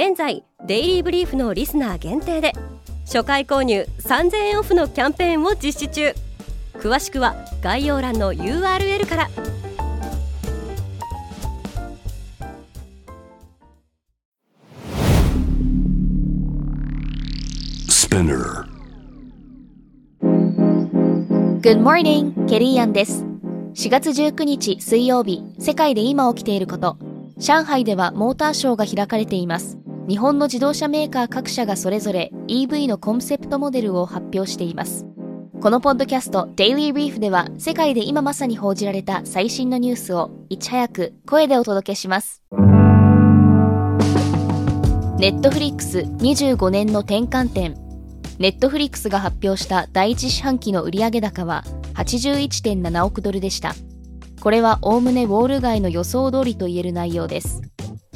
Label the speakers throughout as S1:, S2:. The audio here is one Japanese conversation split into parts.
S1: 現在デイリーブリーフのリスナー限定で初回購入3000円オフのキャンペーンを実施中。詳しくは概要欄の URL から。
S2: Good morning! ケリーアンです。4月19日水曜日世界で今起きていること。上海ではモーターショーが開かれています日本の自動車メーカー各社がそれぞれ EV のコンセプトモデルを発表しています。このポッドキャスト Daily Brief では世界で今まさに報じられた最新のニュースをいち早く声でお届けします。ネットフリックス25年の転換点ネットフリックスが発表した第一四半期の売上高は81.7億ドルでした。これはおおむねウォール街の予想通りと言える内容です。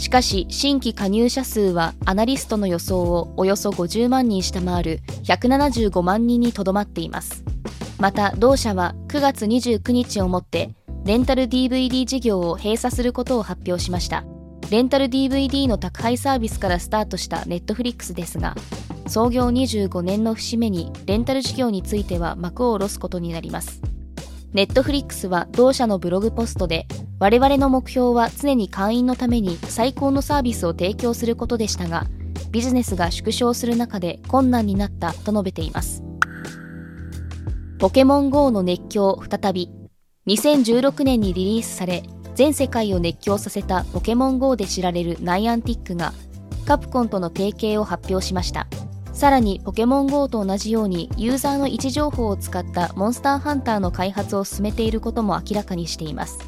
S2: しかし新規加入者数はアナリストの予想をおよそ50万人下回る175万人にとどまっています。また同社は9月29日をもってレンタル DVD 事業を閉鎖することを発表しました。レンタル DVD の宅配サービスからスタートしたネットフリックスですが創業25年の節目にレンタル事業については幕を下ろすことになります。ネットフリックスは同社のブログポストで我々の目標は常に会員のために最高のサービスを提供することでしたが、ビジネスが縮小する中で困難になったと述べています。ポケモン GO の熱狂再び。2016年にリリースされ、全世界を熱狂させたポケモン GO で知られるナイアンティックが、カプコンとの提携を発表しました。さらにポケモン GO と同じようにユーザーの位置情報を使ったモンスターハンターの開発を進めていることも明らかにしています。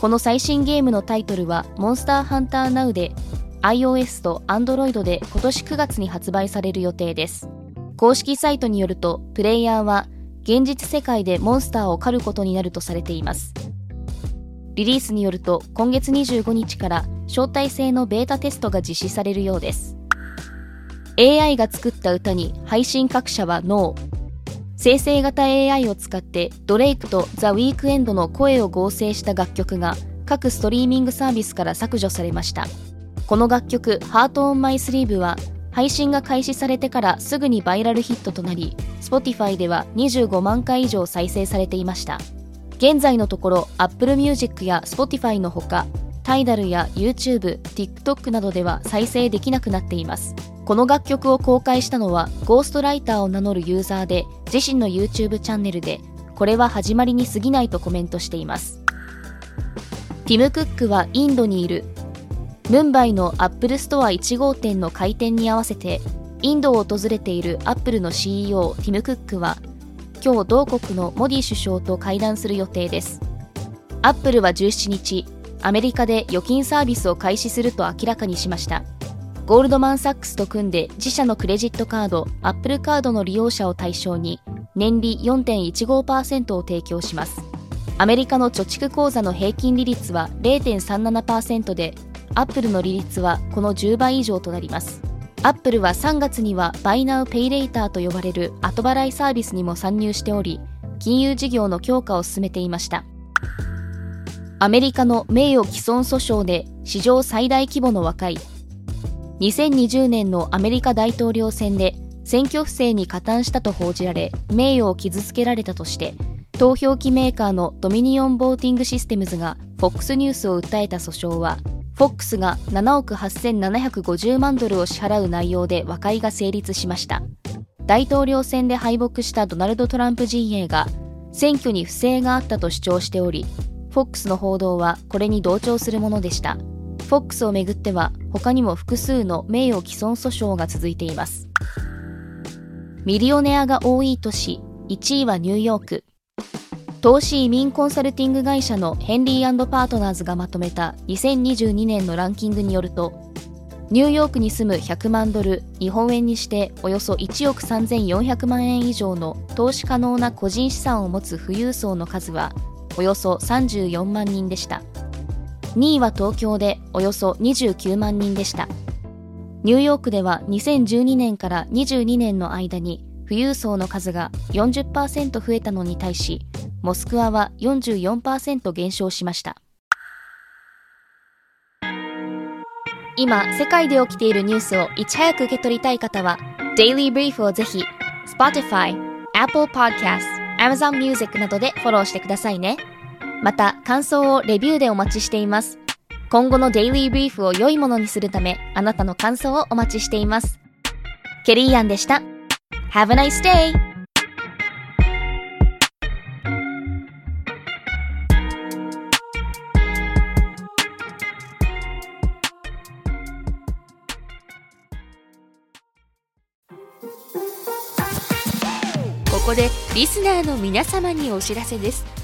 S2: この最新ゲームのタイトルはモンスターハンター Now で iOS と Android で今年9月に発売される予定です。公式サイトによると、プレイヤーは現実世界でモンスターを狩ることになるとされています。リリースによると、今月25日から招待制のベータテストが実施されるようです。AI が作った歌に配信各社はノー。生成型 AI を使ってドレイクとザ・ウィークエンドの声を合成した楽曲が各ストリーミングサービスから削除されました。この楽曲「Heart on My Sleeve」は配信が開始されてからすぐにバイラルヒットとなり Spotify では25万回以上再生されていました。現在のところ Apple Music や Spotify のほかタイダルや YouTube、TikTok などでは再生できなくなっています。この楽曲を公開したのはゴーストライターを名乗るユーザーで自身の YouTube チャンネルでこれは始まりに過ぎないとコメントしています。ティム・クックはインドにいる。ムンバイのアップルストア1号店の開店に合わせてインドを訪れているアップルの CEO ティム・クックは今日同国のモディ首相と会談する予定です。アップルは17日アメリカで預金サービスを開始すると明らかにしました。ゴールドマン・サックスと組んで自社のクレジットカード、アップルカードの利用者を対象に年利4.15%を提供します。アメリカの貯蓄口座の平均利率は0.37%で、アップルの利率はこの10倍以上となります。アップルは3月にはバイナウペイレーターと呼ばれる後払いサービスにも参入しており、金融事業の強化を進めていました。アメリカの名誉毀損訴訟で史上最大規模の和解、2020年のアメリカ大統領選で選挙不正に加担したと報じられ名誉を傷つけられたとして投票機メーカーのドミニオン・ボーティング・システムズが FOX ニュースを訴えた訴訟は FOX が7億8750万ドルを支払う内容で和解が成立しました。大統領選で敗北したドナルド・トランプ陣営が選挙に不正があったと主張しており FOX の報道はこれに同調するものでした。FOX をめぐっては他にも複数の名誉毀損訴訟が続いています。ミリオネアが多い都市、1位はニューヨーク。投資移民コンサルティング会社のヘンリーパートナーズがまとめた2022年のランキングによると、ニューヨークに住む100万ドル日本円にしておよそ1億3400万円以上の投資可能な個人資産を持つ富裕層の数はおよそ34万人でした2位は東京でおよそ29万人でした。ニューヨークでは2012年から22年の間に富裕層の数が40%増えたのに対しモスクワは44%減少しました。今世界で起きているニュースをいち早く受け取りたい方は Daily Brief をぜひ Spotify、Apple Podcast、Amazon Music などでフォローしてくださいね。また感想をレビューでお待ちしています。今後の Daily Brief を良いものにするためあなたの感想をお待ちしています。ケリーアンでした。Have a nice day!
S3: ここでリスナーの皆様にお知らせです。